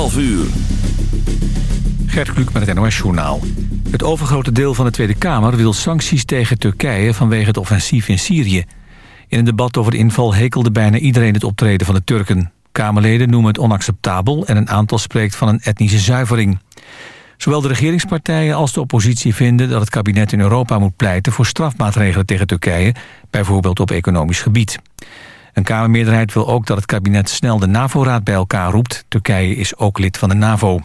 12 uur. Gert Kluk met het NOS-journaal. Het overgrote deel van de Tweede Kamer wil sancties tegen Turkije... vanwege het offensief in Syrië. In een debat over de inval hekelde bijna iedereen het optreden van de Turken. Kamerleden noemen het onacceptabel... en een aantal spreekt van een etnische zuivering. Zowel de regeringspartijen als de oppositie vinden dat het kabinet in Europa moet pleiten voor strafmaatregelen tegen Turkije, bijvoorbeeld op economisch gebied. Een Kamermeerderheid wil ook dat het kabinet snel de NAVO-raad bij elkaar roept. Turkije is ook lid van de NAVO.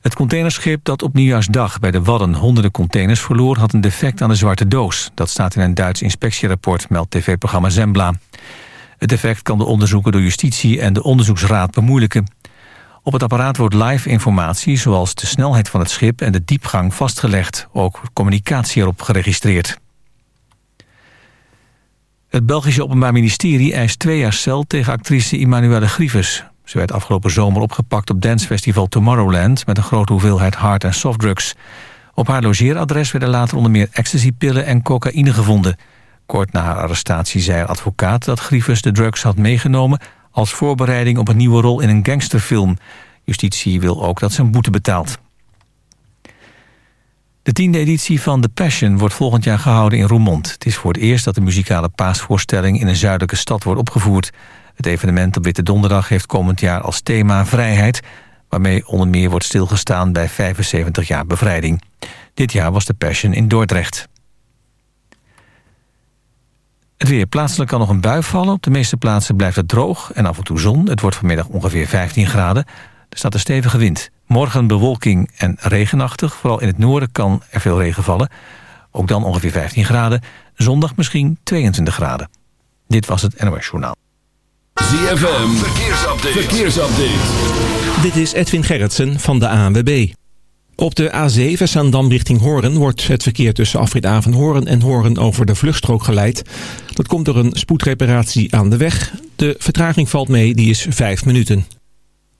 Het containerschip dat op nieuwjaarsdag bij de Wadden honderden containers verloor... had een defect aan de zwarte doos. Dat staat in een Duits inspectierapport, meldt tv-programma Zembla. Het defect kan de onderzoeken door justitie en de onderzoeksraad bemoeilijken. Op het apparaat wordt live informatie zoals de snelheid van het schip en de diepgang vastgelegd. Ook communicatie erop geregistreerd. Het Belgische Openbaar Ministerie eist twee jaar cel tegen actrice Immanuelle Grieves. Ze werd afgelopen zomer opgepakt op dancefestival Tomorrowland... met een grote hoeveelheid hard- en softdrugs. Op haar logeeradres werden later onder meer ecstasypillen en cocaïne gevonden. Kort na haar arrestatie zei haar advocaat dat Grieves de drugs had meegenomen als voorbereiding op een nieuwe rol in een gangsterfilm. Justitie wil ook dat ze een boete betaalt. De tiende editie van The Passion wordt volgend jaar gehouden in Roermond. Het is voor het eerst dat de muzikale paasvoorstelling in een zuidelijke stad wordt opgevoerd. Het evenement op Witte Donderdag heeft komend jaar als thema vrijheid... waarmee onder meer wordt stilgestaan bij 75 jaar bevrijding. Dit jaar was The Passion in Dordrecht. Het weer. Plaatselijk kan nog een bui vallen. Op de meeste plaatsen blijft het droog en af en toe zon. Het wordt vanmiddag ongeveer 15 graden. Er staat een stevige wind. Morgen bewolking en regenachtig. Vooral in het noorden kan er veel regen vallen. Ook dan ongeveer 15 graden. Zondag misschien 22 graden. Dit was het NOS Journaal. ZFM. Verkeersupdate. Verkeersupdate. Dit is Edwin Gerritsen van de ANWB. Op de A7 Zaandam richting Horen wordt het verkeer tussen Afrit Avenhoorn en Horen over de vluchtstrook geleid. Dat komt door een spoedreparatie aan de weg. De vertraging valt mee, die is 5 minuten.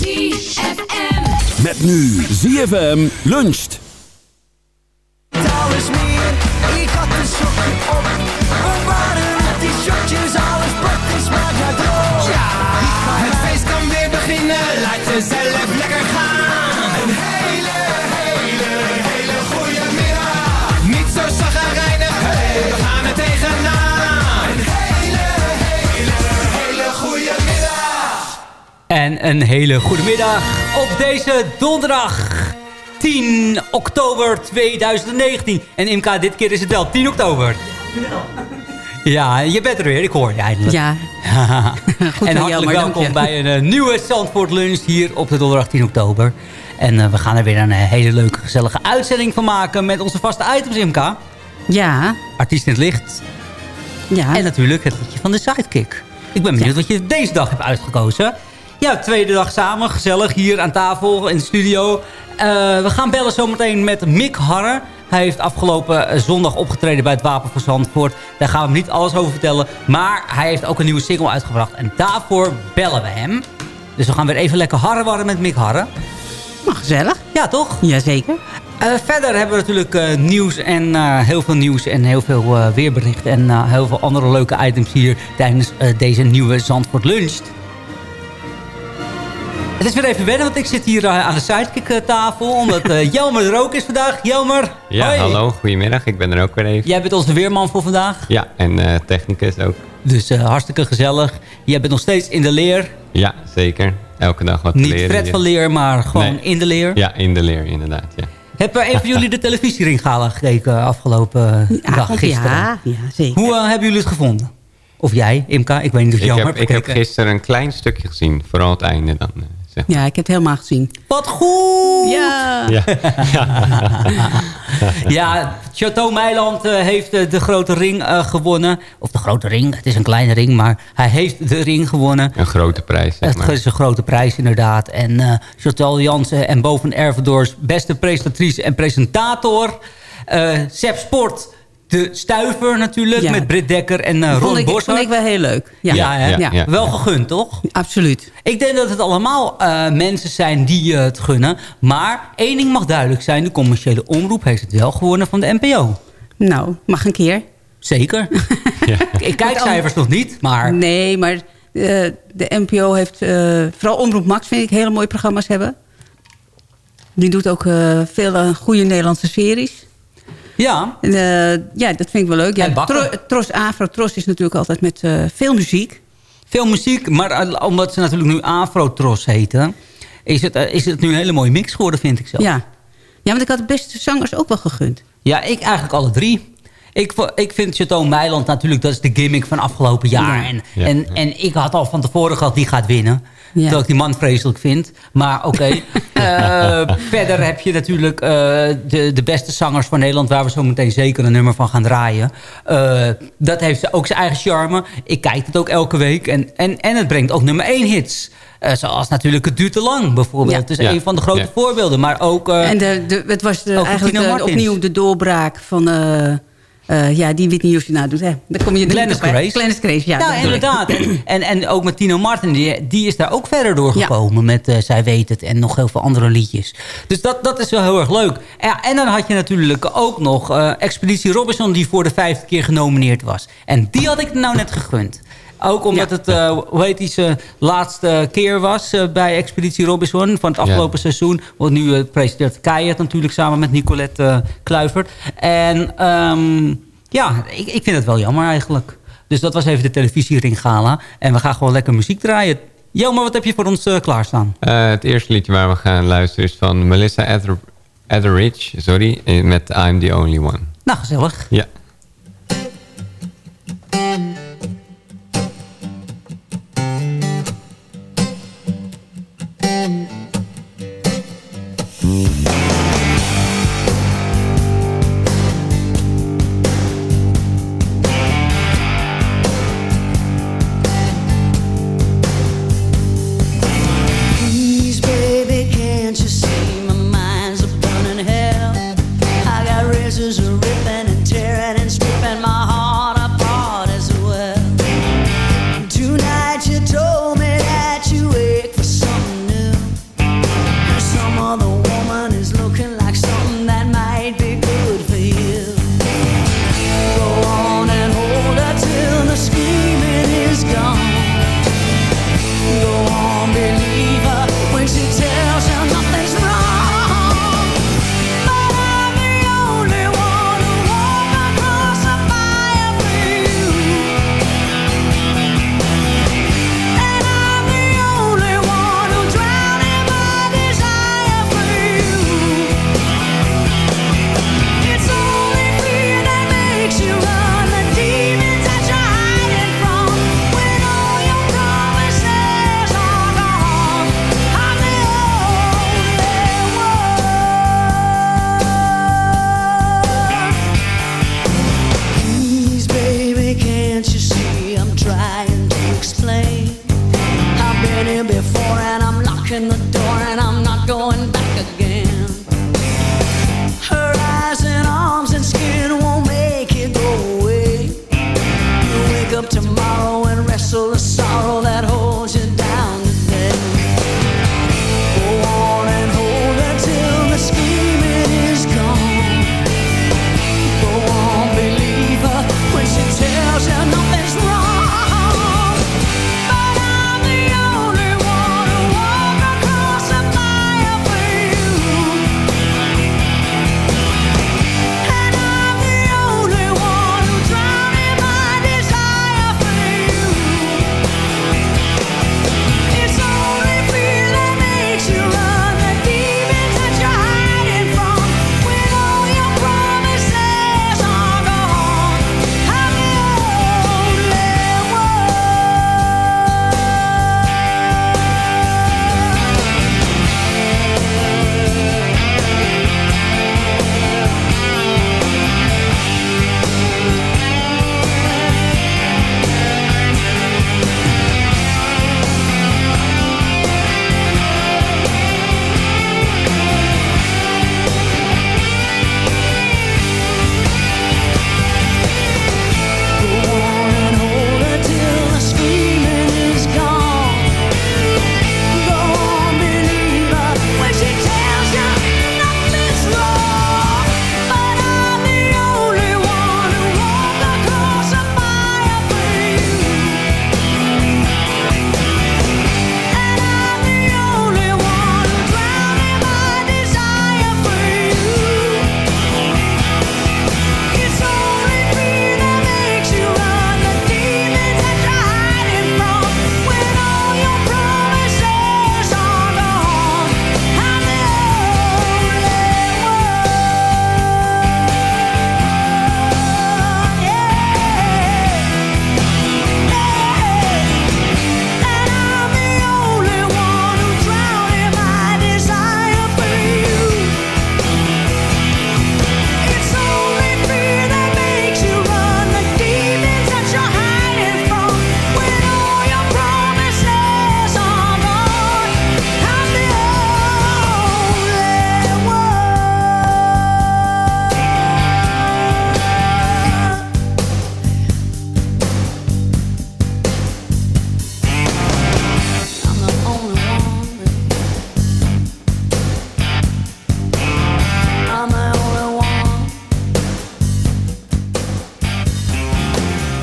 ZFM. Met nu ZFM luncht. Touw is meer, ik had een sokje op. We waren met die shotjes, alles praktisch, maar ja droog. Ja, het feest kan weer beginnen, laat jezelf En een hele goede middag op deze donderdag 10 oktober 2019. En Imka, dit keer is het wel 10 oktober. Ja, je bent er weer. Ik hoor je eindelijk. Ja. Goed en van hartelijk welkom bij een eh, nieuwe Zandvoort Lunch hier op de donderdag 10 oktober. En eh, we gaan er weer een eh, hele leuke, gezellige uitzending van maken met onze vaste items, Imka. Ja. Artiest in het licht. Ja. En natuurlijk het liedje van de Sidekick. Ik ben benieuwd wat je deze dag hebt uitgekozen. Ja, tweede dag samen, gezellig hier aan tafel in de studio. Eh, we gaan bellen zometeen met Mick Harre. Hij heeft afgelopen eh, zondag opgetreden bij het Wapen van Zandvoort. Daar gaan we hem niet alles over vertellen. Maar hij heeft ook een nieuwe single uitgebracht. En daarvoor bellen we hem. Dus we gaan weer even lekker harrewarren met Mick Harre. Maar gezellig. Ja, toch? Jazeker. Eh, verder hebben we natuurlijk nieuws en heel veel nieuws en heel veel weerberichten en heel veel andere leuke items hier tijdens deze nieuwe Zandvoort Lunch. Het is weer even wennen, want ik zit hier eh, aan de sidekick-tafel, omdat eh, Jelmer er ook is vandaag. Jelmer, Ja, hoi. hallo, goedemiddag. Ik ben er ook weer even. Jij bent onze weerman voor vandaag, Ja, en eh, technicus ook. dus eh, hartstikke gezellig. Jij bent nog steeds in de leer, Ja, zeker. Elke dag wat niet leren. Fred hier. van leer, maar gewoon Nee. in de leer. Ja, in de leer inderdaad, ja. Heb eh, een van jullie de televisiering gekeken afgelopen eh, dag, gisteren? Ja, ja, zeker. Hoe eh, hebben jullie het gevonden? Of jij, Imka? Ik weet niet of Ik jou heb, hebt ik heb gisteren een klein stukje gezien, vooral het einde dan. Zeg maar. Ja, ik heb het helemaal gezien. Wat goed! Ja. Ja. Ja, Chateau Meiland eh, heeft eh, de grote ring eh, gewonnen. Of de grote ring, het is een kleine ring, maar hij heeft de ring gewonnen. Een grote prijs, zeg Het maar. is een grote prijs inderdaad. En eh Chantal Jansen en Boven Ervedors beste presentatrice en presentator. Eh Seb Sport, de stuiver natuurlijk, Ja. met Britt Dekker en vond, Ron ik, Bossart. vond ik wel heel leuk. Ja, Ja, hè? Ja, ja. wel gegund, toch? absoluut. Ik denk dat het allemaal eh, mensen zijn die eh, het gunnen. Maar één ding mag duidelijk zijn. De commerciële omroep heeft het wel gewonnen van de NPO. Nou, mag een keer. Zeker. Ik kijk cijfers nog niet, maar... Nee, maar eh, de NPO heeft... eh, vooral Omroep Max vind ik hele mooie programma's hebben. Die doet ook eh, veel goede Nederlandse series. Ja, En, eh, ja, dat vind ik wel leuk. Ja, En bakken. Tro- Tros Afro Tros is natuurlijk altijd met eh, veel muziek. veel muziek. Maar eh, omdat ze natuurlijk nu Afro-Tros heten... Is het, is het nu een hele mooie mix geworden, vind ik zelf. Ja. ja, want ik had de beste zangers ook wel gegund. Ja, ik eigenlijk alle drie. Ik, ik vind Chateau Meiland natuurlijk, dat is de gimmick van afgelopen jaar. Ja. En, Ja. en, en ik had al van tevoren gehad, die gaat winnen. Ja. Terwijl ik die man vreselijk vind. Maar oké. Eh, verder heb je natuurlijk eh, de, de beste zangers van Nederland... waar we zo meteen zeker een nummer van gaan draaien. Eh, dat heeft ook zijn eigen charme. Ik kijk het ook elke week. En, en, en het brengt ook nummer één hits. Eh, zoals natuurlijk Het duurt te lang bijvoorbeeld. Ja. Het is Ja. een van de grote Ja. voorbeelden. Maar ook... eh, En de, de, het was de, eigenlijk de- opnieuw de doorbraak van... eh, eh, ja, die Whitney Houston nou doet. Hè. Dan kom je er Glennis. Grace. Glennis Grace, ja. Ja, ik. inderdaad. En, en, ook met Tino Martin, die, die is daar ook verder doorgekomen met eh, Zij Weet Het en nog heel veel andere liedjes. Dus dat, dat is wel heel erg leuk. Ja, en dan had je natuurlijk ook nog eh, Expeditie Robinson, die voor de vijfde keer genomineerd was. En die had ik nou net gegund. Ook omdat Ja. het, eh, hoe heet die, zijn laatste keer was eh, bij Expeditie Robinson van het afgelopen seizoen. Want nu eh, presenteert Kei het natuurlijk samen met Nicolette eh, Kluivert. En ehm, ja, ik, ik vind het wel jammer eigenlijk. Dus dat was even de televisiering gala. En we gaan gewoon lekker muziek draaien. Jelmer, wat heb je voor ons eh, klaarstaan? Eh, het eerste liedje waar we gaan luisteren is van Melissa Ether Etheridge, sorry, eh, met I'm the Only One. Nou, gezellig. Ja.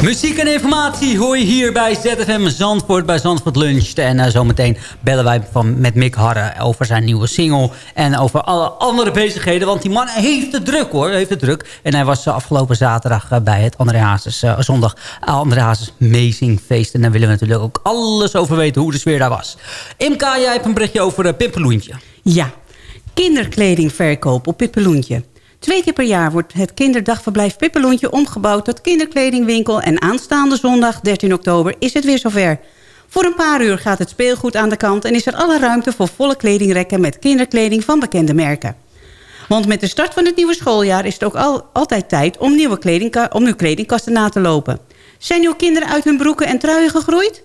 Muziek en informatie hoor je hier bij ZFM Zandvoort, bij Zandvoort Lunch. En eh, zometeen bellen wij van, met Mick Harre over zijn nieuwe single. En over alle andere bezigheden. Want die man heeft het druk hoor, heeft het druk. En hij was eh, afgelopen zaterdag eh, bij het André Hazes, zondag André Hazes Amazing Feest. En daar willen we natuurlijk ook alles over weten hoe de sfeer daar was. MK, jij hebt een berichtje over uh, Pimpeloentje. Ja, kinderkledingverkoop op Pippeloentje. Twee keer per jaar wordt het kinderdagverblijf Pippeloentje omgebouwd tot kinderkledingwinkel... en aanstaande zondag 13 oktober is het weer zover. Voor een paar uur gaat het speelgoed aan de kant... en is er alle ruimte voor volle kledingrekken met kinderkleding van bekende merken. Want met de start van het nieuwe schooljaar is het ook al, altijd tijd... Om, nieuwe om uw kledingkasten na te lopen. Zijn uw kinderen uit hun broeken en truien gegroeid?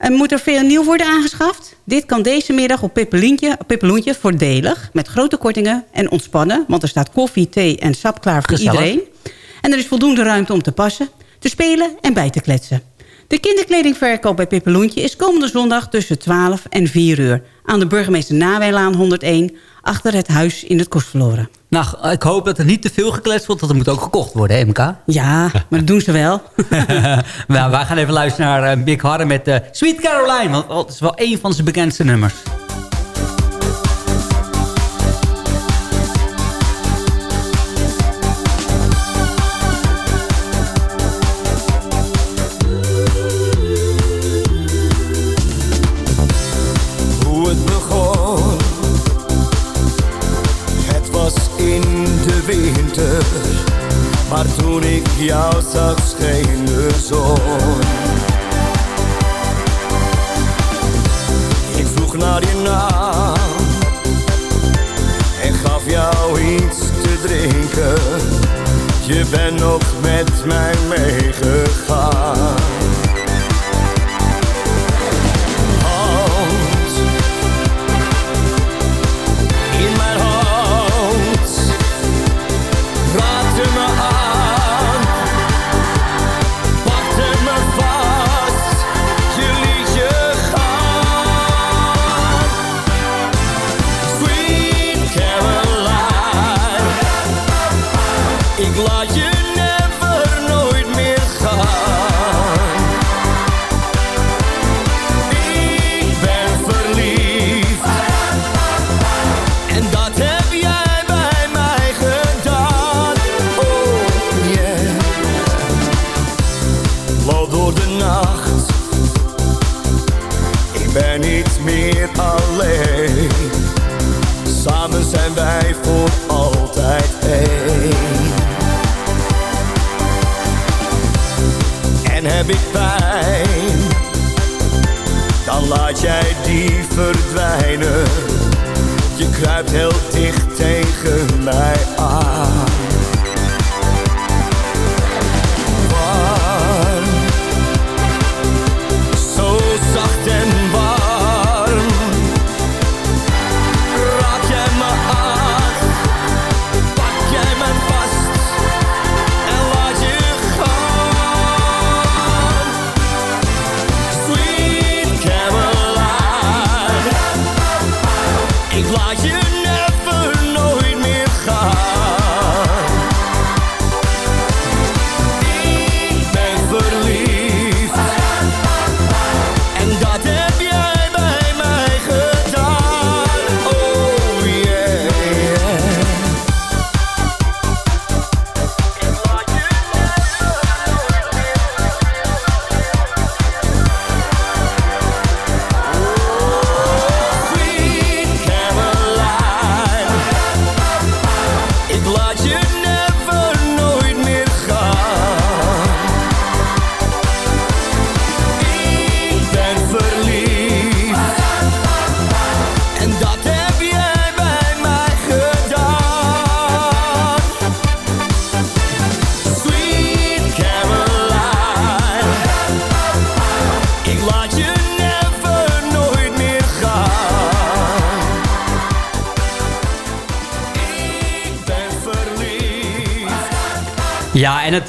En moet er veel nieuw worden aangeschaft? Dit kan deze middag op Pippeloentje, voordelig... met grote kortingen en ontspannen... want er staat koffie, thee en sap klaar voor Gezellig. iedereen. En er is voldoende ruimte om te passen, te spelen en bij te kletsen. De kinderkledingverkoop bij Pippeloentje is komende zondag tussen 12 en 4 uur... aan de burgemeester Nawijlaan 101 achter het huis in het Kostverloren. Nou, ik hoop dat er niet te veel gekletst wordt, want er moet ook gekocht worden, hè, MK? Ja, maar dat doen ze wel. nou, wij gaan even luisteren naar Big Harre met uh, Sweet Caroline. Want dat is wel een van zijn bekendste nummers. Ik vroeg naar je naam. En gaf jou iets te drinken. Je bent nog met mij meegegaan.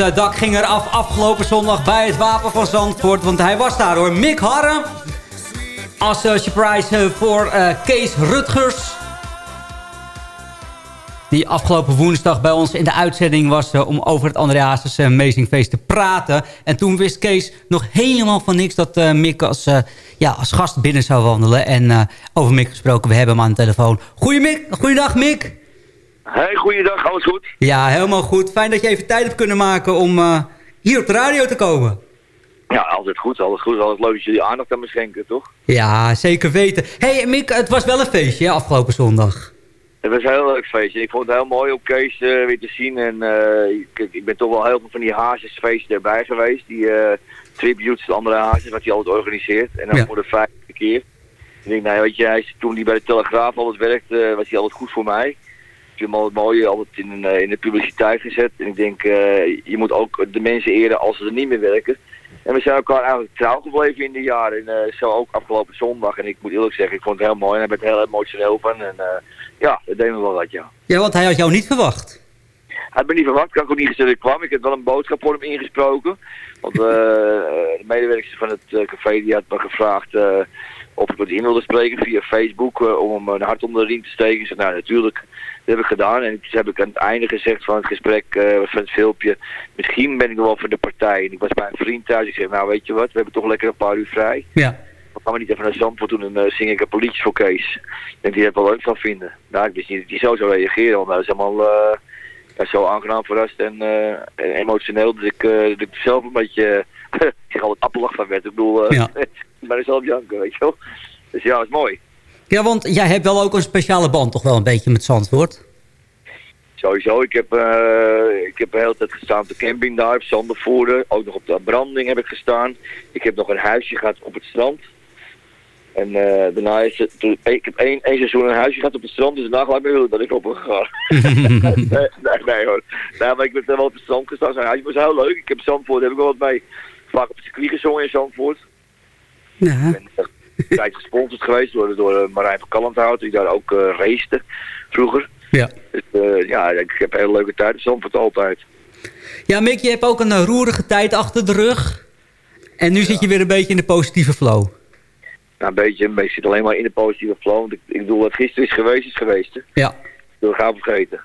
Dak ging eraf afgelopen zondag bij het Wapen van Zandvoort. Want hij was daar hoor. Mick Harren. Als surprise eh, voor eh, Kees Rutgers. Die afgelopen woensdag bij ons in de uitzending was... eh, om over het eh, Amazing Feest te praten. En toen wist Kees nog helemaal van niks... dat Mick als, ja, als gast binnen zou wandelen. En over Mick gesproken, we hebben hem aan de telefoon. Goeie Mick, goeiedag Mick. Hey, goeiedag, alles goed? Ja, helemaal goed. Fijn dat je even tijd hebt kunnen maken om eh, hier op de radio te komen. Ja, altijd goed, alles goed. Altijd leuk dat jullie aandacht aan me schenken, toch? Ja, zeker weten. hey, Mick, het was wel een feestje hè, afgelopen zondag. Het was een heel leuk feestje. Ik vond het heel mooi om Kees eh, weer te zien. En eh, ik, ik ben toch wel heel veel van die hazesfeesten erbij geweest. Die tributes aan andere hazes, wat hij altijd organiseert. En dan Ja. voor de vijfde keer. Ik denk, nou weet je, hij toen hij bij de Telegraaf altijd werkte, was hij altijd goed voor mij. Hem altijd mooi altijd in, eh, in de publiciteit gezet. En ik denk, eh, je moet ook de mensen eren als ze er niet meer werken. En we zijn elkaar eigenlijk trouw gebleven in de jaren. En eh, zo ook afgelopen zondag. En ik moet eerlijk zeggen, ik vond het heel mooi. En daar ben ik heel emotioneel van. En ja, dat deed me wel wat, ja. Ja, want hij had jou niet verwacht. Hij had me niet verwacht. Ik had ook niet gezegd dat ik kwam. Ik heb wel een boodschap voor hem ingesproken. Want eh, de medewerkster van het café die had me gevraagd of ik wat in wilde spreken via Facebook. om hem een hart onder de riem te steken. Ik zei, nou natuurlijk, dat heb ik gedaan. En toen heb ik aan het einde gezegd van het gesprek, eh, van het filmpje. Misschien ben ik wel voor de partij. En ik was bij een vriend thuis. Ik zei, nou weet je wat, we hebben toch lekker een paar uur vrij. Ja. Dan gaan we niet even naar Zandvoort doen en eh, zing ik een politie voor Kees. Ik denk, die heeft wel leuk van vinden. Nou, ik wist niet dat hij zo zou reageren, want dat is allemaal eh, ja, zo aangenaam verrast en, en emotioneel dat ik, eh, dat ik zelf een beetje, ik zeg altijd appelig van werd. Ik bedoel, eh Ja. bij mezelf janken, weet je wel. Dus ja, dat is mooi. Ja, want jij hebt wel ook een speciale band toch wel een beetje met Zandvoort. Sowieso, ik heb, eh, ik heb de hele tijd gestaan op de camping daar, op Zandervoorde. Ook nog op de branding heb ik gestaan. Ik heb nog een huisje gehad op het strand. En eh, daarna is het, toen- ik heb één, één seizoen een huisje gehad op het strand, dus daarna gelijk meer willen dat ik op ben gegaan. nee, nee, nee hoor. Nee, maar ik ben wel op het strand gestaan. Zijn huisje was heel leuk. Ik heb Zandvoort, heb ik wel wat mee. Vaak op het circuit gezongen in Zandvoort. Ja. Een tijd gesponsord geweest door, door eh, Marijn van Kallandhout, die daar ook racete vroeger. Ja. Dus eh, ja, ik heb een hele leuke tijd in Zandvoort altijd. Ja, Mick, je hebt ook een roerige tijd achter de rug. En nu zit je weer een beetje in de positieve flow. Nou, een beetje, ik zit alleen maar in de positieve flow. Want ik, ik bedoel, wat gisteren is geweest, is geweest. Hè. Ja. Ik wil gaan vergeten.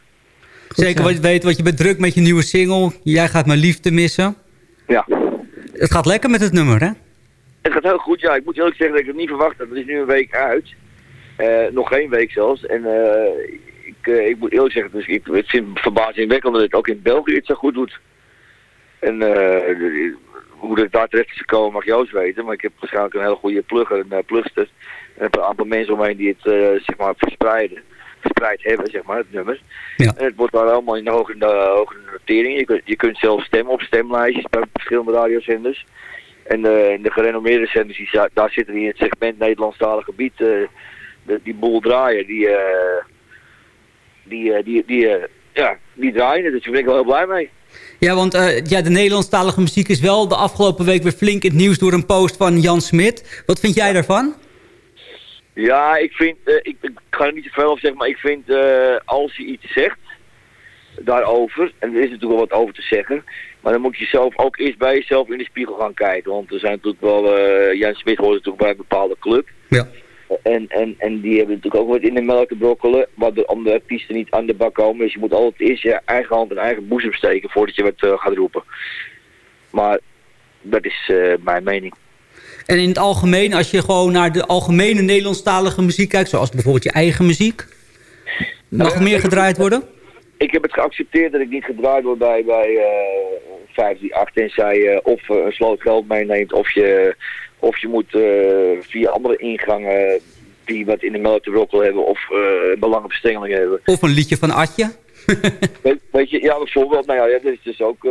Zeker wat je weet, want je bent druk met je nieuwe single. Jij gaat mijn liefde missen. Ja. Het gaat lekker met het nummer, hè? Het gaat heel goed, ja. Ik moet eerlijk zeggen dat ik het niet verwacht had. Het is nu een week uit. Eh, nog geen week zelfs. En eh, ik, eh, ik moet eerlijk zeggen, dus ik, ik vind het verbazingwekkend dat het ook in België het zo goed doet. En hoe dat daar terecht is gekomen mag Joost weten. Maar ik heb waarschijnlijk een hele goede plugger, een plugster. En heb een aantal mensen omheen die het zeg maar verspreiden. verspreid hebben, zeg maar, het nummer. Ja. En het wordt daar allemaal in de hoge, de hoge notering. Je kunt, je kunt zelf stemmen op stemlijstjes bij verschillende radiozenders. En eh, in de gerenommeerde zenders, die, daar zitten die in het segment Nederlandstalig gebied, eh, de, die boel draaien, die, eh, die, die, die, ja, die draaien. Dus daar ben ik wel heel blij mee. Ja, want ja, de Nederlandstalige muziek is wel de afgelopen week weer flink in het nieuws door een post van Jan Smit. Wat vind jij daarvan? Ja, ik vind, ik, ik ga er niet te veel over zeggen, maar ik vind eh, als je iets zegt daarover, en er is natuurlijk wel wat over te zeggen, maar dan moet je zelf ook eerst bij jezelf in de spiegel gaan kijken. Want er zijn natuurlijk wel, eh, Jan Smit hoort natuurlijk bij een bepaalde club. Ja. En, en, en die hebben natuurlijk ook wat in de melk te brokkelen, wat de andere artiesten niet aan de bak komen. Dus je moet altijd eerst je eigen hand in eigen boezem steken voordat je wat eh, gaat roepen. Maar dat is eh, mijn mening. En in het algemeen, als je gewoon naar de algemene Nederlandstalige muziek kijkt... zoals bijvoorbeeld je eigen muziek... mag er meer gedraaid worden? Ik heb het geaccepteerd dat ik niet gedraaid word bij, bij eh 538 en zij eh, of eh, een sloot geld meeneemt of je, of je moet via andere ingangen die wat in de melk te brokkelen hebben of belangenverstengelingen hebben. Of een liedje van Atje? weet, weet je, ja bijvoorbeeld, nou ja, ja, dat is dus ook,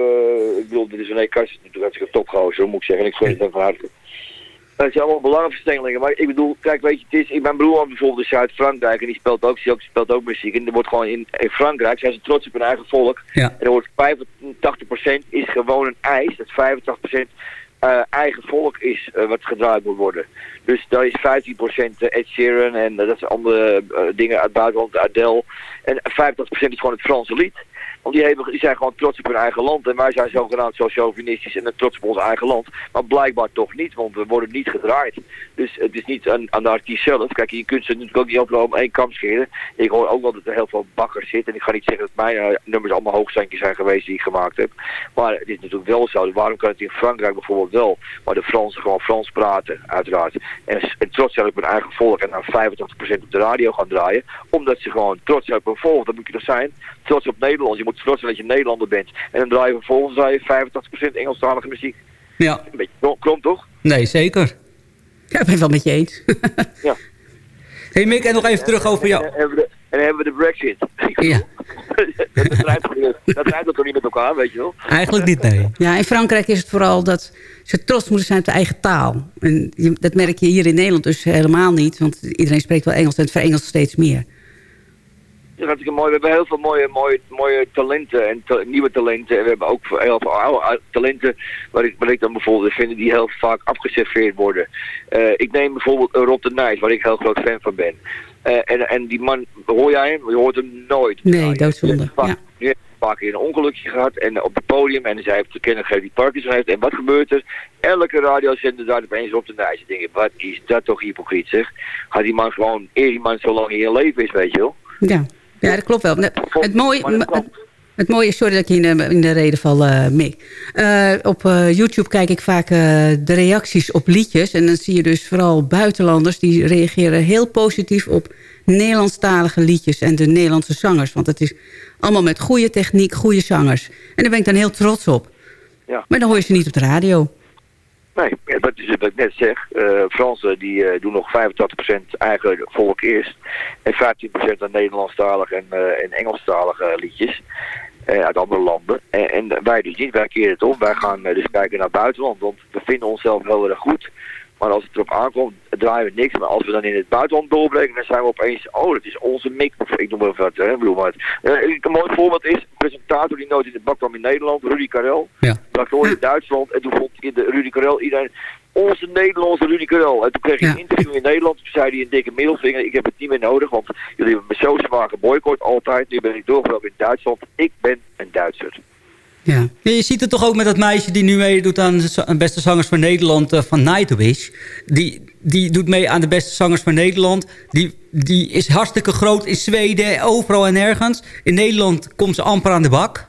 ik bedoel, dit is René Kast, natuurlijk hartstikke topgozer, moet ik zeggen, en ik gun het hem van harte. Dat zijn allemaal belangenverstengelingen, maar ik bedoel, kijk, weet je, het is, ik mijn broer bijvoorbeeld in Zuid-Frankrijk en die speelt ook, die ook, speelt ook muziek en er wordt gewoon in, in Frankrijk, zijn ze trots op hun eigen volk. Ja. En er wordt 85% is gewoon een eis, dat 85% eh, eigen volk is eh, wat gedraaid moet worden. Dus daar is 15% Ed Sheeran en eh, dat zijn andere eh, dingen uit het buitenland, Adele. En 85% is gewoon het Franse lied. Want die, hebben, zijn gewoon trots op hun eigen land. En wij zijn zogenaamd zo chauvinistisch en trots op ons eigen land. Maar blijkbaar toch niet, want we worden niet gedraaid. Dus het is niet aan, aan de artiest zelf. Kijk, je kunt ze natuurlijk ook niet overal om één kam scheren. Ik hoor ook wel dat er heel veel bakkers zitten. En ik ga niet zeggen dat mijn eh, nummers allemaal hoogstandjes zijn geweest die ik gemaakt heb. Maar het is natuurlijk wel zo. Waarom kan het in Frankrijk bijvoorbeeld wel? Waar de Fransen gewoon Frans praten, uiteraard. En, trots zijn op hun eigen volk en dan 85% op de radio gaan draaien. Omdat ze gewoon trots zijn op hun volk. Dat moet je er zijn. Trots op Nederland. Je moet trots dat je Nederlander bent. En dan draai je vervolgens draai je 85% Engelstalige muziek. Ja. Een beetje krom, toch? Nee, zeker. Ja, ik ben het wel met je eens. Ja. hey Mick, en nog even terug over jou. En, dan hebben we de, en dan hebben we de Brexit. Ja. dat rijdt toch niet- dat rijdt toch niet met elkaar, weet je wel? Eigenlijk niet, nee. Ja, in Frankrijk is het vooral dat ze trots moeten zijn op de eigen taal. En je- dat merk je hier in Nederland dus helemaal niet. Want iedereen spreekt wel Engels en het verengelst steeds meer. Ja, dat is mooi. We hebben heel veel mooie, mooie, mooie talenten en ta- nieuwe talenten. En we hebben ook heel veel oude talenten waar ik, waar ik dan bijvoorbeeld vind die heel vaak afgeserveerd worden. Eh, ik neem bijvoorbeeld Rob de Nijs, waar ik heel groot fan van ben. Eh, en, en die man, hoor jij hem? Je hoort hem nooit. Nee, doodzonde. Ja. een paar keer een ongelukje gehad en op het podium en zij heeft te kennen gegeven die Parkinson heeft. En wat gebeurt er? Elke radiozender daar opeens op de Nijs. Ik denk, wat is dat toch hypocriet zeg? Gaat die man gewoon, eer die man zo lang in je leven is, weet je wel? Ja, ja dat klopt wel. Het, mooie, het, mooie, sorry dat ik je in de, in de reden val, eh Mick. Eh, op eh, YouTube kijk ik vaak de reacties op liedjes. En dan zie je dus vooral buitenlanders die reageren heel positief op Nederlandstalige liedjes en de Nederlandse zangers. Want het is allemaal met goede techniek, goede zangers. En daar ben ik dan heel trots op. Ja. Maar dan hoor je ze niet op de radio. Nee, is wat ik net zeg. Eh Fransen die eh, doen nog 85% eigen volk eerst. En 15% aan Nederlandstalige en, eh en Engelstalige liedjes. uit andere landen. En, en wij dus niet, wij keren het om. Wij gaan dus kijken naar het buitenland. Want we vinden onszelf heel erg goed. Maar als het erop aankomt, draaien we niks. Maar als we dan in het buitenland doorbreken, dan zijn we opeens... Oh, dat is onze mik. Ik noem maar wat, hè. Ik bedoel maar. het. Eh, een mooi voorbeeld is een presentator die nooit in de bak kwam in Nederland. Rudy Karel. Ja. Dat hoorde in Duitsland. En toen vond in de Rudy Karel iedereen... Onze Nederlandse Rudy Karel. En toen kreeg hij een interview in Nederland. Toen zei hij een dikke middelvinger. Ik heb het niet meer nodig. Want jullie hebben me zo zwaar geboycott altijd. Nu ben ik doorgebroken in Duitsland. Ik ben een Duitser. Ja. Je ziet het toch ook met dat meisje die nu meedoet aan de Beste Zangers van Nederland eh, van Nightwish. Die, die doet mee aan de Beste Zangers van Nederland. Die, die is hartstikke groot in Zweden, overal en nergens. In Nederland komt ze amper aan de bak.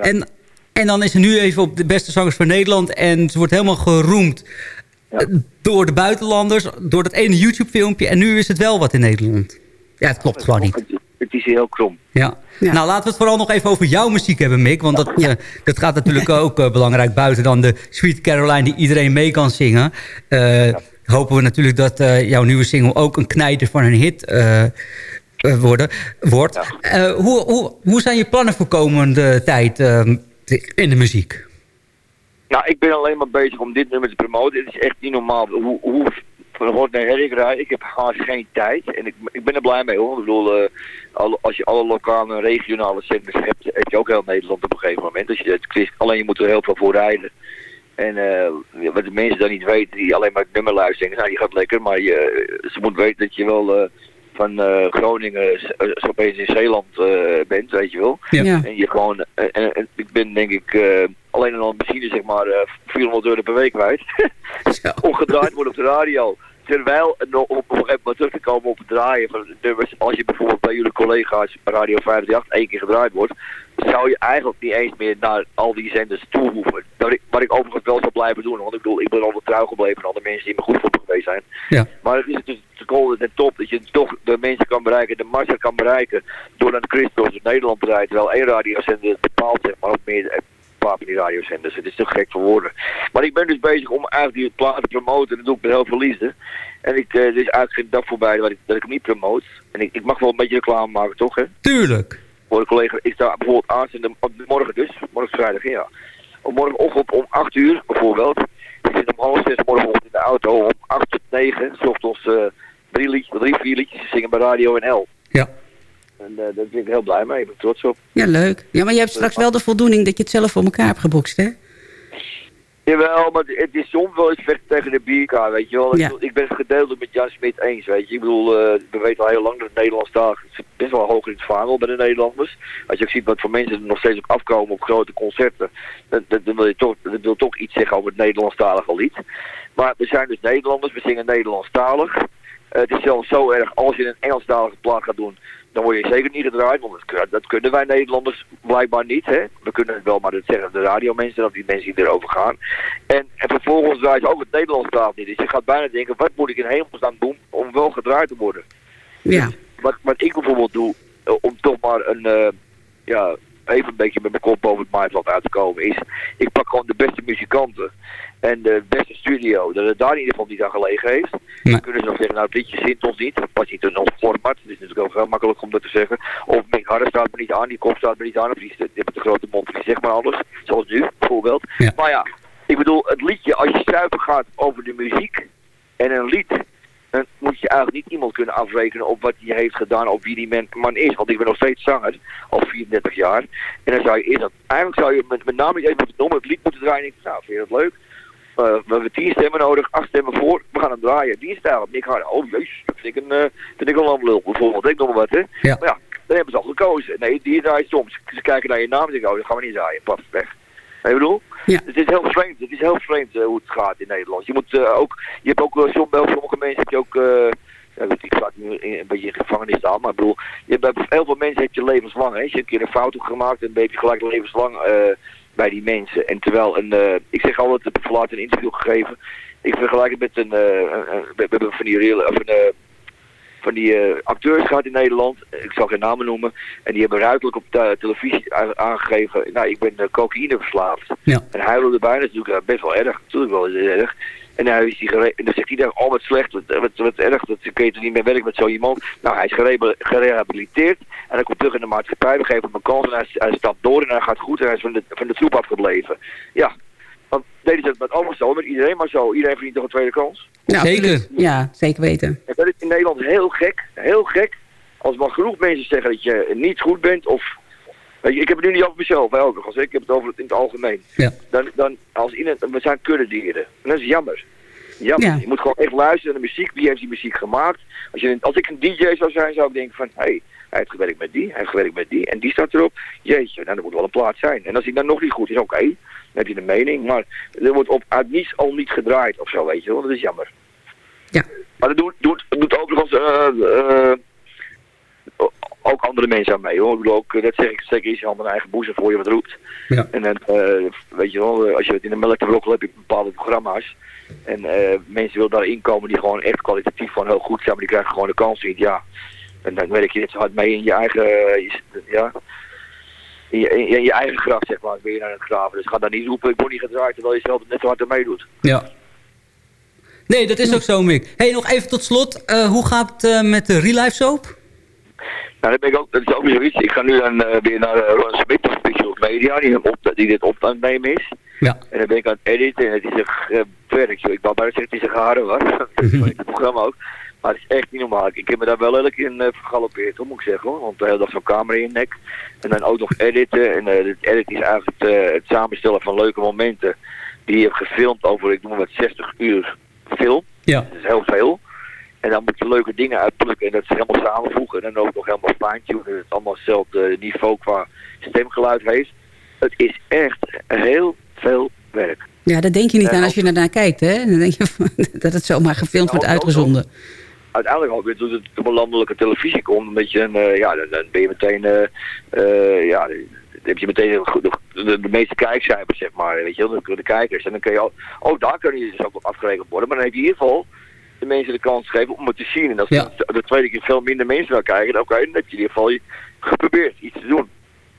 En, en dan is ze nu even op de Beste Zangers van Nederland. En ze wordt helemaal geroemd eh, door de buitenlanders. Door dat ene YouTube-filmpje. En nu is het wel wat in Nederland. Ja, het klopt gewoon niet. Het, is heel krom. Ja. Nou, laten we het vooral nog even over jouw muziek hebben, Mick. Want dat, eh, dat gaat natuurlijk ook eh, belangrijk buiten dan de Sweet Caroline... die iedereen mee kan zingen. Eh, Hopen we natuurlijk dat eh, jouw nieuwe single ook een knijter van een hit eh, eh, worden, wordt. Eh, hoe, hoe, hoe zijn je plannen voor komende tijd eh, in de muziek? Nou, ik ben alleen maar bezig om dit nummer te promoten. Het is echt niet normaal hoe, hoe van hoort naar her ik rijd. Ik heb haast geen tijd. En ik, ik ben er blij mee hoor. Ik bedoel, eh, als je alle lokale en regionale zenders hebt, heb je ook heel Nederland op een gegeven moment. Dus je, het alleen je moet er heel veel voor rijden. En eh, wat de mensen dan niet weten, die alleen maar het nummer luisteren, nou die gaat lekker. Maar je, ze moeten weten dat je wel eh, van eh, Groningen eh, zo opeens in Zeeland eh, bent, weet je wel. Ja. En je gewoon, eh, en, en ik ben denk ik eh, alleen al een machine zeg maar eh, 400 euro per week kwijt. Ongedraaid wordt op de radio. Terwijl, nog om op een gegeven moment terug te komen op het draaien van nummers, als je bijvoorbeeld bij jullie collega's Radio 538 één keer gedraaid wordt, zou je eigenlijk niet eens meer naar al die zenders toe hoeven. Dat ik, wat ik overigens wel zou blijven doen, want ik bedoel, ik ben altijd trouw gebleven aan de mensen die me goed voor geweest zijn. Ja. Maar het is dus te golden en top dat je toch de mensen kan bereiken, de massa kan bereiken, door dan Christos in Nederland te rijden, terwijl één radiozender bepaalt zeg maar ook meer paar van die radiozenders. Het is te gek voor woorden. Maar ik ben dus bezig om eigenlijk die plaat te promoten en dat doe ik met heel veel liefde. En ik, eh, er is eigenlijk geen dag voorbij dat ik, dat ik hem niet promoot. En ik, ik mag wel een beetje reclame maken, toch hè? Tuurlijk. Voor de collega, ik sta bijvoorbeeld aanstaande, op morgen dus, morgen vrijdag, ja. Op morgenochtend om 8 uur bijvoorbeeld. Ik zit om half zes morgenochtend in de auto. Om 8 tot 9 zocht ons drie, liedjes, drie, vier liedjes te zingen bij Radio NL. Ja. En eh, daar ben ik heel blij mee, ik ben trots op. Ja, leuk. Ja, maar je hebt straks wel de voldoening dat je het zelf voor elkaar hebt gebokst, hè? Jawel, maar het is soms wel eens vechten tegen de bierkaar, weet je wel. Ja. Ik, ben het gedeeltelijk met Jan Smit eens, weet je. Ik bedoel, eh, we weten al heel lang dat het Nederlands taal is best wel hoog in het vaandel bij de Nederlanders. Als je ook ziet wat voor mensen er nog steeds op afkomen op grote concerten, dan, wil je toch, dat wil toch iets zeggen over het Nederlandstalige lied. Maar we zijn dus Nederlanders, we zingen Nederlandstalig. Eh, het is zelfs zo erg, als je een Engelstalige plaat gaat doen, dan word je zeker niet gedraaid, want dat, dat kunnen wij Nederlanders blijkbaar niet. Hè? We kunnen het wel, maar dat zeggen de radiomensen, dat die mensen die erover gaan. En, en vervolgens draait je ook het Nederlands taal niet. Dus je gaat bijna denken, wat moet ik in hemelsnaam doen om wel gedraaid te worden? Ja. Wat, wat ik bijvoorbeeld doe, eh, om toch maar een, eh, ja, even een beetje met mijn kop boven het maaiveld uit te komen, is, ik pak gewoon de beste muzikanten en de beste studio, dat het daar in ieder geval niet aan gelegen heeft. Dan kunnen ze nog zeggen, nou het liedje zint ons niet, dat past niet in ons format, het is natuurlijk ook heel makkelijk om dat te zeggen. Of Mick Harris staat me niet aan, die kop staat me niet aan, of die, heeft een grote mond, die zegt maar alles, zoals nu bijvoorbeeld. Maar ja, ik bedoel, het liedje, als je stuipen gaat over de muziek en een lied, dan moet je eigenlijk niet iemand kunnen afrekenen op wat hij heeft gedaan, op wie die man, is. Want ik ben nog steeds zanger, al 34 jaar. En dan zou je eerst, dat, eigenlijk zou je met, met name even moeten noemen, het lied moeten draaien. En ik, nou, vind je dat leuk? Eh, we hebben tien stemmen nodig, acht stemmen voor, we gaan hem draaien. Die stijl, Nick Harder. Oh jezus, dat vind ik een, eh, vind ik een lamlul bijvoorbeeld. Ik noem maar wat, hè. Ja. Maar ja, dan hebben ze al gekozen. Nee, die draait soms. Ze kijken naar je naam en denken, oh, dat gaan we niet draaien. Paf, weg. Ik bedoel? Het is heel vreemd. Het is heel vreemd eh, hoe het gaat in Nederland. Je moet eh, ook, je hebt ook eh, sommige mensen heb je ook, ja, ik, laat nu in- een beetje in gevangenis staan, maar ik bedoel, je hebt bij heel veel mensen heb je levenslang. Hè? Als je een keer een fout hebt gemaakt, dan heb je gelijk levenslang bij die mensen. En terwijl een, eh, ik zeg altijd, ik heb een interview gegeven. Ik vergelijk het met een, eh, een- een- we hebben van die reële, of een, van die eh, acteurs gehad in Nederland. Ik zal geen namen noemen. En die hebben ruidelijk op de televisie aangegeven. Nou, ik ben uh, cocaïne verslaafd. Ja. En huilen erbij. Dat is natuurlijk eh, best wel erg. Natuurlijk wel erg. En, hij is die en dan zegt iedereen, oh wat slecht, wat, wat, wat erg, dat kun je toch niet meer werken met zo iemand. Nou, hij is gere- gerehabiliteerd en hij komt terug in de maatschappij, we geven hem een kans en hij, hij stapt door en hij gaat goed en hij is van de, van de troep afgebleven. Ja, want deden ze het met allemaal zo, met iedereen maar zo. Iedereen verdient toch een tweede kans? Ja, absoluut. Ja, zeker weten. En dat is in Nederland heel gek, heel gek. Als maar genoeg mensen zeggen dat je niet goed bent of... Weet je, ik heb het nu niet over mezelf, overigens. hè. Ik heb het over het in het algemeen. Ja. Dan, dan als in het, we zijn kuddedieren. En dat is jammer. Jammer. Ja. Je moet gewoon echt luisteren naar de muziek. Wie heeft die muziek gemaakt? Als, je, als ik een DJ zou zijn, zou ik denken van... Hé, hey, hij heeft gewerkt met die, hij heeft gewerkt met die. En die staat erop. Jeetje, nou, dat moet wel een plaat zijn. En als hij dan nog niet goed is, oké. Heb je een mening. Maar er wordt op uit niets al niet gedraaid of zo, weet je wel. Dat is jammer. Ja. Maar dat doet, doet, doet overigens... eh, eh, ook andere mensen aan mee hoor. Ik bedoel ook, eh, dat zeg ik zeker iets aan mijn eigen boezem voor je wat roept. Ja. En dan, eh, weet je wel, eh, als je het in de melk te brokkelen heb je bepaalde programma's. En eh, mensen willen daarin komen die gewoon echt kwalitatief van heel goed zijn, maar die krijgen gewoon de kans niet, ja. En dan werk je net zo hard mee in je eigen, eh, ja, in je, in je, eigen graf, zeg maar, ben je naar het graven. Dus ga dan niet roepen, ik word niet gedraaid, terwijl je zelf net zo hard ermee doet. Ja. Nee, dat is ook zo, Mick. hey, nog even tot slot. eh, hoe gaat het eh, met de Real Life Soap? Nou, dat, ben ik ook, dat is ook weer zoiets. Ik ga nu dan eh, weer naar Ron Smith of Visual Media, die, hem op, die dit op aan het nemen is. Ja. En dan ben ik aan het editen en het is een werk, joh. Ik wou bijna zeggen, het is een garen was. dat is het programma ook. Maar het is echt niet normaal. Ik heb me daar wel elke keer in uh, vergalopeerd, hoor, moet ik zeggen. Hoor. Want de hele dag zo'n camera in je nek. En dan ook nog editen. En uh, het edit is eigenlijk het, het samenstellen van leuke momenten. Die je hebt gefilmd over, ik noem het 60 uur film. Ja. Dat is heel veel. En dan moet je leuke dingen uitplukken en dat ze helemaal samenvoegen. En dan ook nog helemaal fine-tunen. Dat het allemaal hetzelfde niveau qua stemgeluid heeft. Het is echt heel veel werk. Ja, dat denk je niet aan als je ernaar kijkt, hè? Dan denk je dat het zomaar gefilmd wordt ook- uitgezonden. Uiteindelijk ook weer toen het op een landelijke televisie komt. Beetje een, eh, ja, dan, dan ben je meteen, eh, eh, ja, dan heb je meteen de, de, de, de meeste kijkcijfers, zeg maar. Weet je de, de kijkers. En dan kun je ook, oh, daar kun je dus ook op afgerekend worden. Maar dan heb je in ieder geval de mensen de kans gegeven om het te zien. En als Ja. de, de tweede keer veel minder mensen gaan kijken, dan, oké, dan heb je in ieder geval je geprobeerd iets te doen.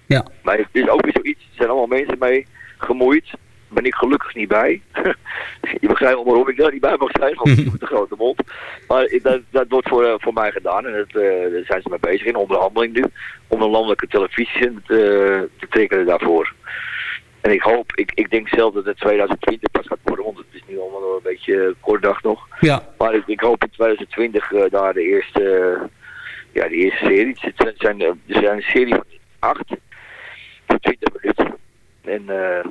Ja. Maar het is ook weer zoiets, er zijn allemaal mensen mee gemoeid. Ben ik gelukkig niet bij. je begrijpt wel waarom ik daar niet bij mag zijn, want ik heb een grote mond. Maar dat, dat wordt voor, eh, voor mij gedaan en dat, eh, daar zijn ze mee bezig in onderhandeling nu. Om een landelijke televisie te, te triggeren daarvoor. En ik hoop, ik, ik denk zelf dat het 2020 pas gaat worden, want het is nu allemaal nog een beetje eh, kort dag nog. Ja. Maar ik, ik hoop in 2020 eh, daar de eerste, eh, ja, de eerste serie. Het zijn, eh, er zijn een serie van acht, van 20 minuten. En eh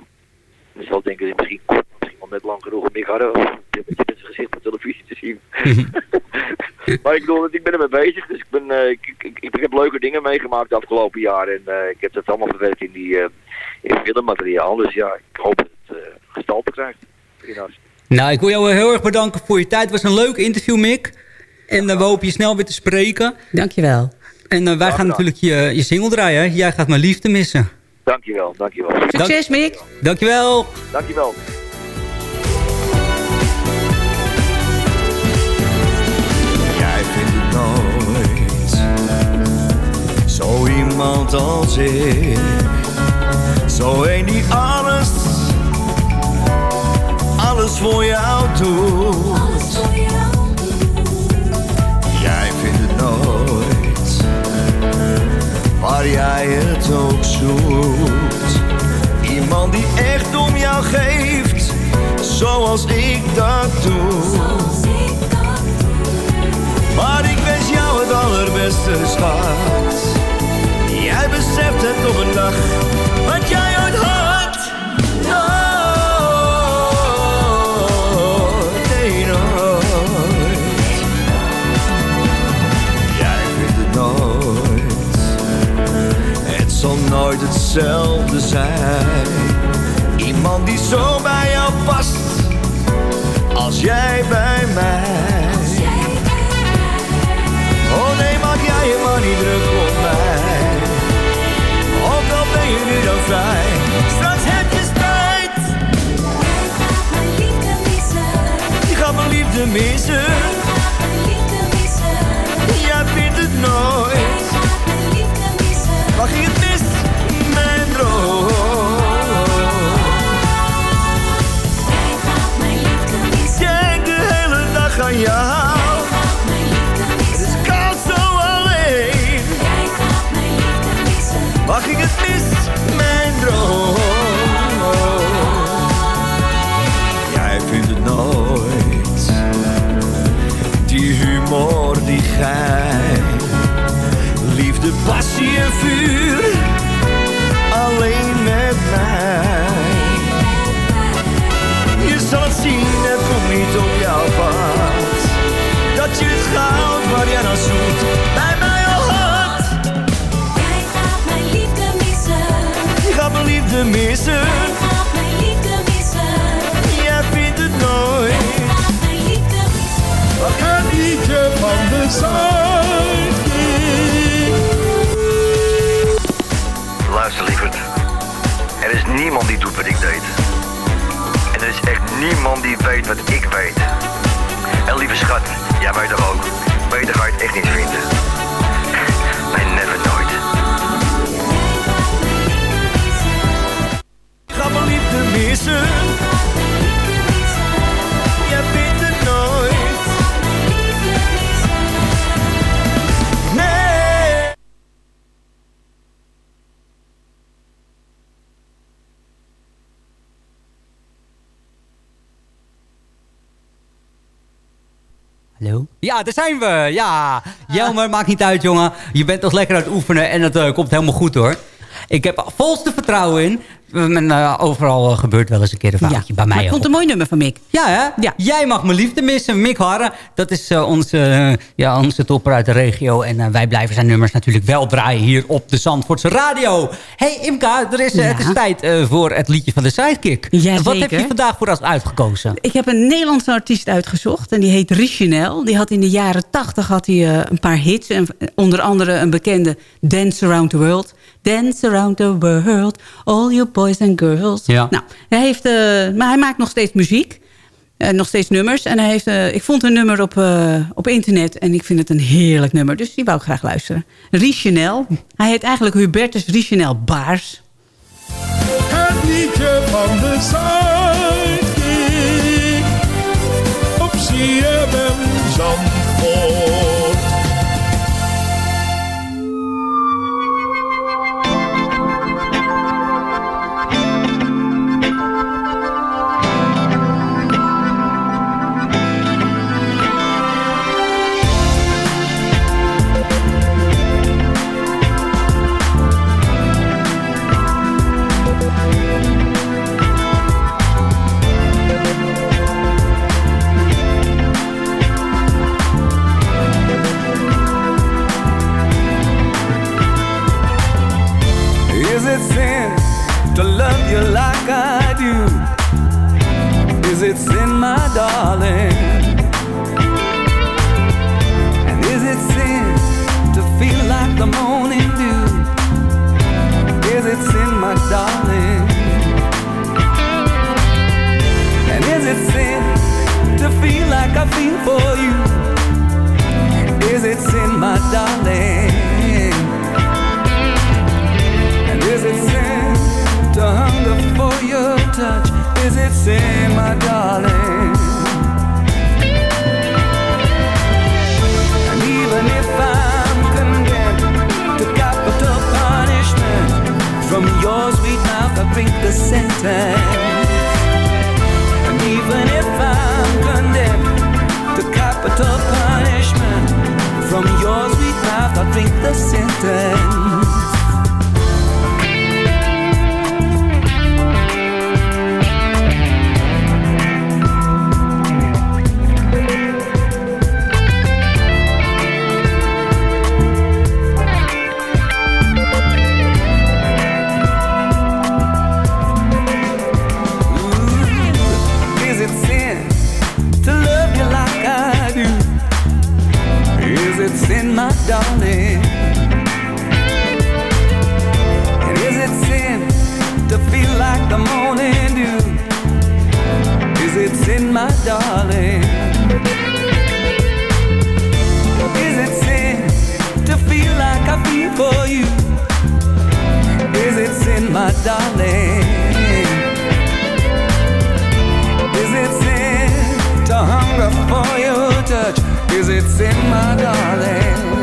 dus wel denken, het is misschien kort, misschien wel net lang genoeg om Mick Harder met zijn gezicht op televisie te zien. maar ik bedoel, ik ben ermee bezig, dus ik, ben, eh, ik, ik, ik, ik heb leuke dingen meegemaakt de afgelopen jaren. En eh, ik heb dat allemaal verwerkt in die eh, in filmmateriaal. Dus ja, ik hoop dat het eh, gestalte krijgt. Nou, ik wil jou heel erg bedanken voor je tijd. Het was een leuk interview, Mick. En we hopen je snel weer te spreken. Dankjewel. En wij gaan natuurlijk je, je single draaien. Jij gaat mijn liefde missen. Dankjewel, dankjewel. Succes, Mick. Dankjewel. Dankjewel. Jij vindt het nooit Zo iemand als ik Zo een die alles Alles voor jou doet Jij vindt het nooit Waar jij het ook zoekt Iemand die echt om jou geeft Zoals ik dat doe maar ik wens jou het allerbeste, schat. Jij beseft het op een dag wat jij ooit hetzelfde zijn. Iemand die zo bij jou past. Als jij bij mij. Oh nee, maak jij je maar niet druk op mij. Ook al ben je nu dan vrij. Straks heb je spijt. Je gaat mijn liefde missen. Jij vindt het nooit. Mag je het mis, Mag ik het mis, mijn droom? Jij vindt het nooit. Die humor, die gein. Liefde, passie en vuur. Alleen met mij. Je zal het zien, het komt niet op jouw pad. Dat je het goud waar jij naar zoekt, missen. Jij nooit. Luister lieverd. Er is niemand die doet wat ik deed. En er is echt niemand die weet wat ik weet. En lieve schat, jij weet toch ook. Beter ga je het echt niet vinden. Nee, missen. Jij het nooit. Nee. Hallo? Ja, daar zijn we. Ja. Jelmer, maakt niet uit, jongen. Je bent toch lekker aan het oefenen en het eh, komt helemaal goed, hoor. Ik heb volste vertrouwen in eh, overal eh, gebeurt wel eens een keer een foutje. Bij mij Maar het komt een mooi nummer van Mick. Ja, hè? Jij mag mijn liefde missen. Mick Harre, dat is eh, onze, ja, onze topper uit de regio. En wij blijven zijn nummers natuurlijk wel draaien hier op de Zandvoortse radio. hey, Imka, er is, het is Ja. tijd voor het liedje van de Sidekick. Ja, Wat heb je vandaag voor ons uitgekozen? Ik heb een Nederlandse artiest uitgezocht en die heet Richinel. Die had in de jaren tachtig had hij, een paar hits. En onder andere een bekende Dance Around the World. Dance Around the World, all you boys and girls. Ja. Nou, hij heeft, eh, maar hij maakt nog steeds muziek. Eh, nog steeds nummers. En hij heeft, eh, ik vond een nummer op, eh, op internet en ik vind het een heerlijk nummer. Dus die wou ik graag luisteren. Richinel. Hij heet eigenlijk Hubertus Richinel Baars. Het liedje van de Sidekick op CFM Zandvoort. Is it sin, my darling? Is it sin to feel like I feel for you? Is it sin, my darling? Is it sin to hunger for your touch? Is it sin, my darling?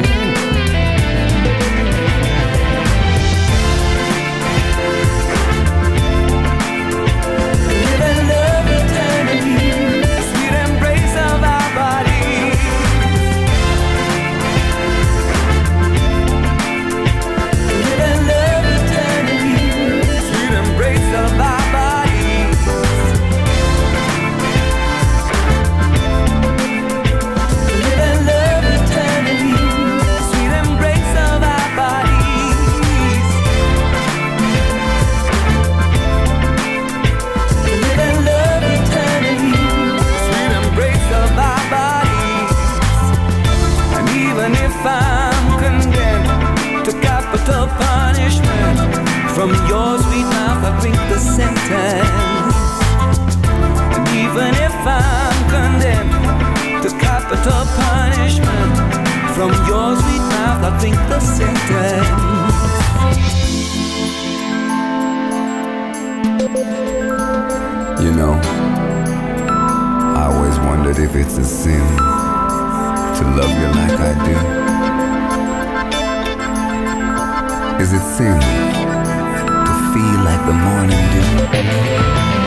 Sentence. And even if I'm condemned to capital punishment, from your sweet mouth I drink the sentence. You know, I always wondered if it's a sin to love you like I do. Is it sin the morning dew?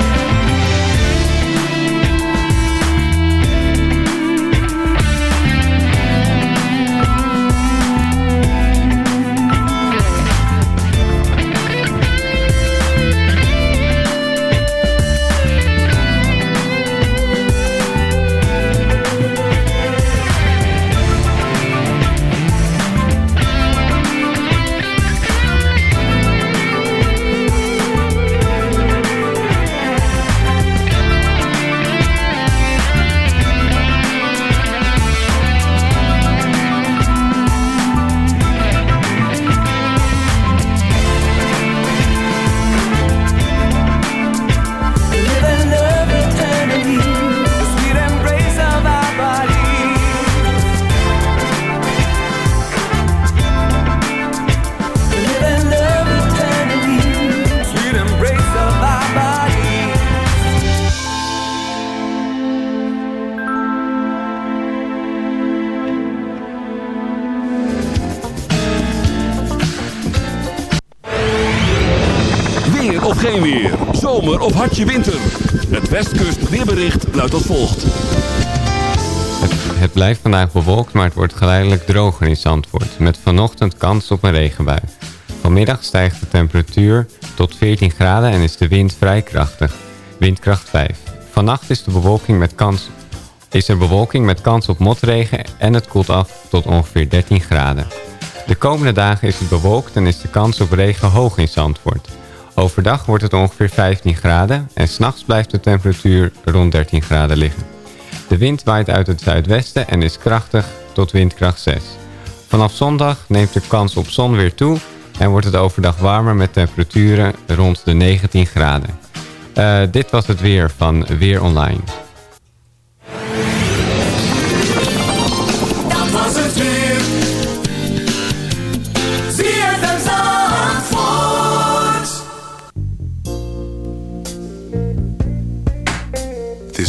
Of hartje winter. Het Westkust weerbericht luidt als volgt. Het, het blijft vandaag bewolkt, maar het wordt geleidelijk droger in Zandvoort. Met vanochtend kans op een regenbui. Vanmiddag stijgt de temperatuur tot 14 graden en is de wind vrij krachtig. Windkracht 5. Vannacht is, de bewolking met kans, is er bewolking met kans op motregen en het koelt af tot ongeveer 13 graden. De komende dagen is het bewolkt en is de kans op regen hoog in Zandvoort. Overdag wordt het ongeveer 15 graden en s'nachts blijft de temperatuur rond 13 graden liggen. De wind waait uit het zuidwesten en is krachtig tot windkracht 6. Vanaf zondag neemt de kans op zon weer toe en wordt het overdag warmer met temperaturen rond de 19 graden. Eh, dit was het weer van Weer Online.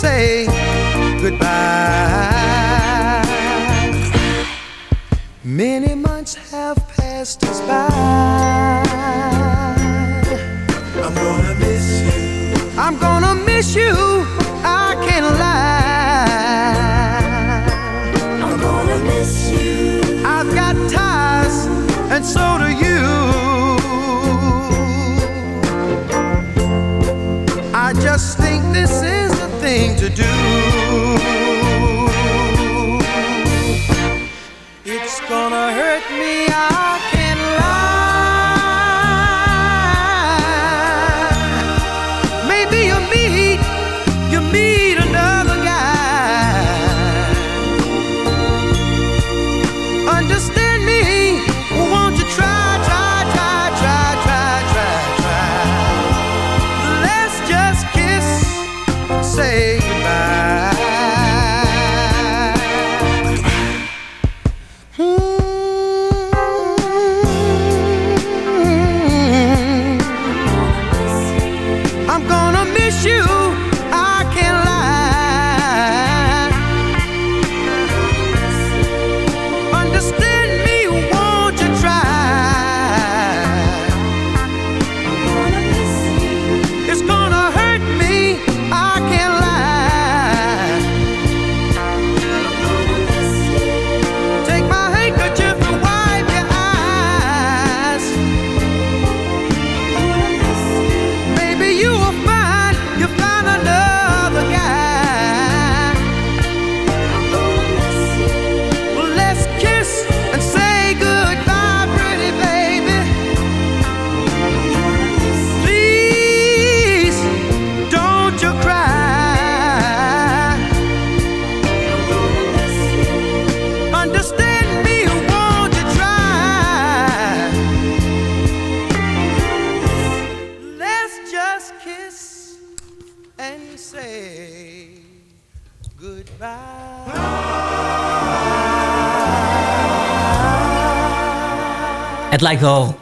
say goodbye. Het lijkt wel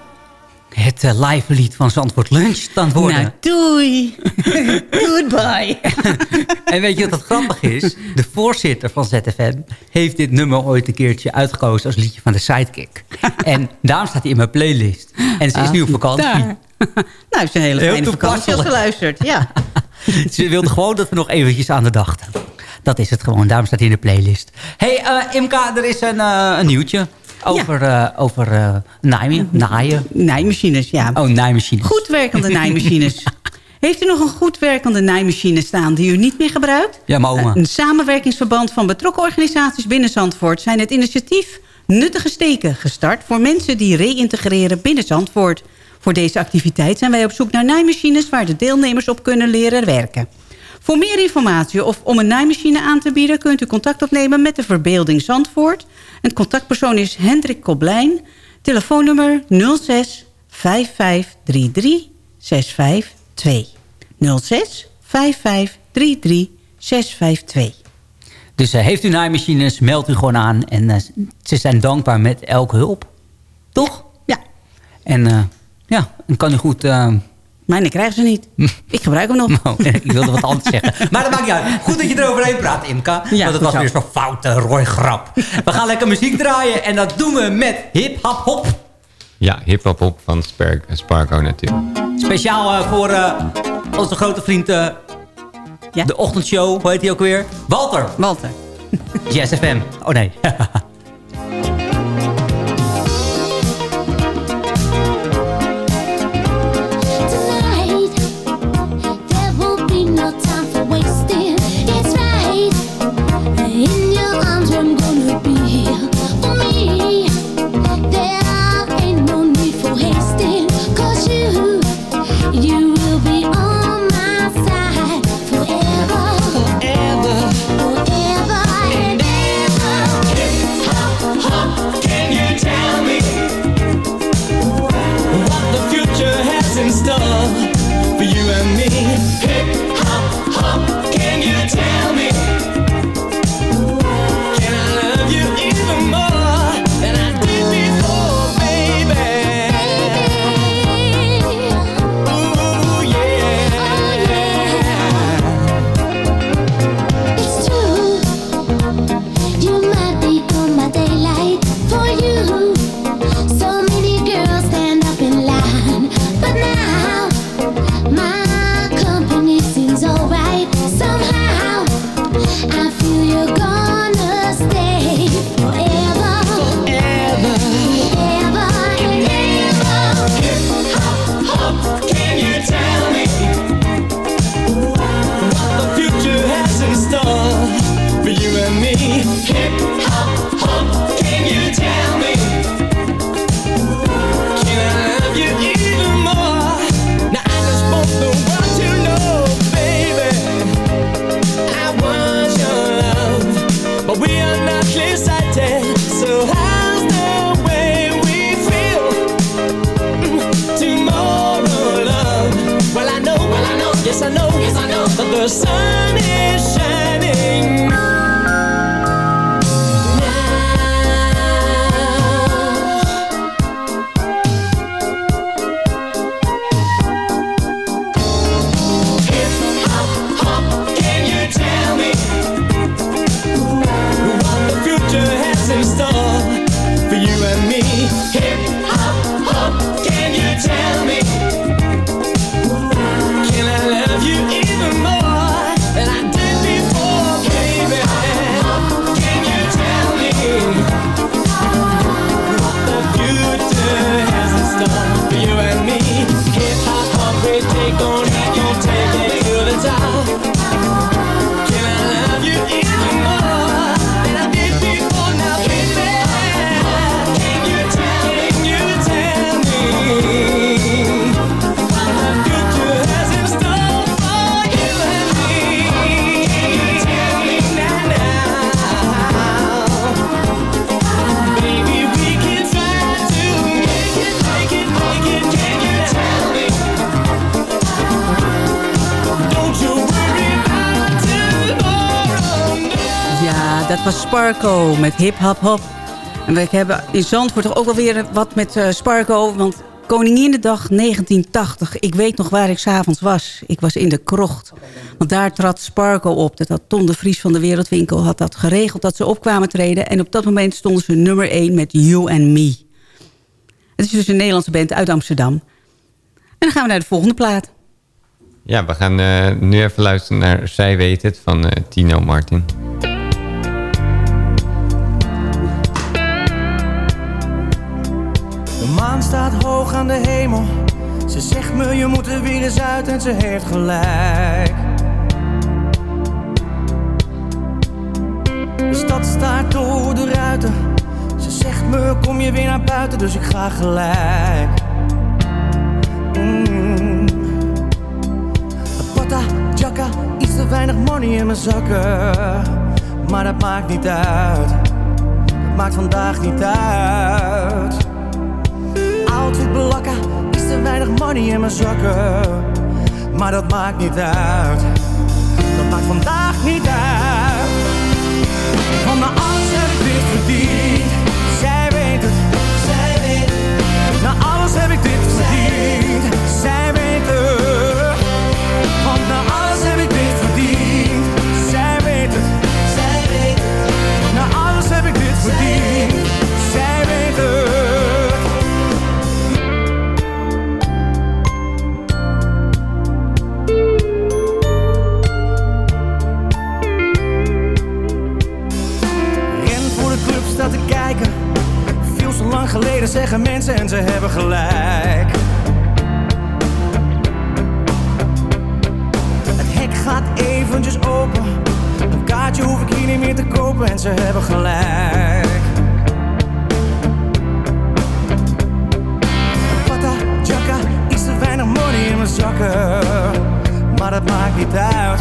het eh, live lied van Zandvoort Lunch dan worden. Nou, doei. Goodbye. En weet je wat het grappig is? De voorzitter van ZFM heeft dit nummer ooit een keertje uitgekozen als liedje van de Sidekick. En daarom staat hij in mijn playlist. En ze is Ah, nu op vakantie. daar. nou, is een hele Heel fijne vakantie als geluisterd. Ja. Ze wilde gewoon dat we nog eventjes aan de dachten. Dat is het gewoon. Daarom staat hij in de playlist. hey, Imka, er is een, eh, een nieuwtje. Over, eh, over eh, naaien. naaien. Naaimachines, ja. Oh, naaimachines. Goed werkende naaimachines. Heeft u nog een goed werkende naaimachine staan die u niet meer gebruikt? Ja, maar oma. Een samenwerkingsverband van betrokken organisaties binnen Zandvoort... zijn het initiatief Nuttige Steken gestart... voor mensen die reïntegreren binnen Zandvoort. Voor deze activiteit zijn wij op zoek naar naaimachines... waar de deelnemers op kunnen leren werken. Voor meer informatie of om een naaimachine aan te bieden... kunt u contact opnemen met de Verbeelding Zandvoort. Het contactpersoon is Hendrik Koblijn. Telefoonnummer 06 5533 652. 06 5533 652. Dus eh, heeft u naaimachines, meld u gewoon aan. En eh, ze zijn dankbaar met elke hulp. Toch? Ja. En eh, ja, dan kan u goed... eh, Mijne krijgen ze niet. Ik gebruik hem nog. Oh, ik wilde wat anders zeggen. Maar dat maakt niet uit. Goed dat je eroverheen praat, Imka. Ja, want het was zo. weer zo'n foute rooi-grap. We gaan lekker muziek draaien. En dat doen we met Hip Hop Hop. Ja, hip-hop op van Spark, Sparko natuurlijk. Speciaal eh, voor eh, onze grote vriend... eh, De ochtendshow, hoe heet hij ook weer? Walter. Walter. Jazz FM. Oh nee. dat was Sparko met Hip Hop Hop. En we hebben in Zandvoort toch ook wel weer wat met eh, Sparko. Want Koninginnedag 1980. Ik weet nog waar ik s'avonds was. Ik was in de krocht. Want daar trad Sparko op. Dat had Ton de Vries van de Wereldwinkel had dat geregeld dat ze opkwamen treden. En op dat moment stonden ze nummer 1 met You and Me. Het is dus een Nederlandse band uit Amsterdam. En dan gaan we naar de volgende plaat. Ja, we gaan eh, nu even luisteren naar Zij weet het van eh, Tino Martin. De maan staat hoog aan de hemel. Ze zegt me je moet er weer eens uit en ze heeft gelijk. De stad staat door de ruiten. Ze zegt me kom je weer naar buiten, dus ik ga gelijk. Mm. Jacka, iets te weinig money in mijn zakken. Maar dat maakt niet uit. Dat maakt vandaag niet uit. Outfit iets te weinig money in mijn zakken. Maar dat maakt niet uit. Dat maakt vandaag niet uit. Van de alles heb ik dit verdiend. Zij weet het. Zij weet het. Na alles heb ik dit verdiend. Zij weet het. Want na alles heb ik dit verdiend. Zij weet het. Zij weet het. Na alles heb ik dit verdiend. Staat te kijken. Veel zo lang geleden zeggen mensen en ze hebben gelijk. Het hek gaat eventjes open. Een kaartje hoef ik hier niet meer te kopen en ze hebben gelijk. Pata, jacka, iets te weinig money in mijn zakken. Maar dat maakt niet uit.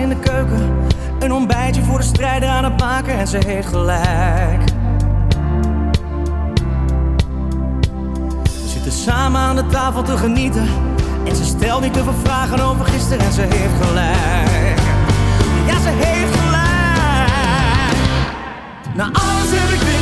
In de keuken. Een ontbijtje voor de strijder aan het maken en ze heeft gelijk. We zitten samen aan de tafel te genieten. En ze stelt niet te veel vragen over gisteren en ze heeft gelijk. Ja, ze heeft gelijk. Na alles heb ik dit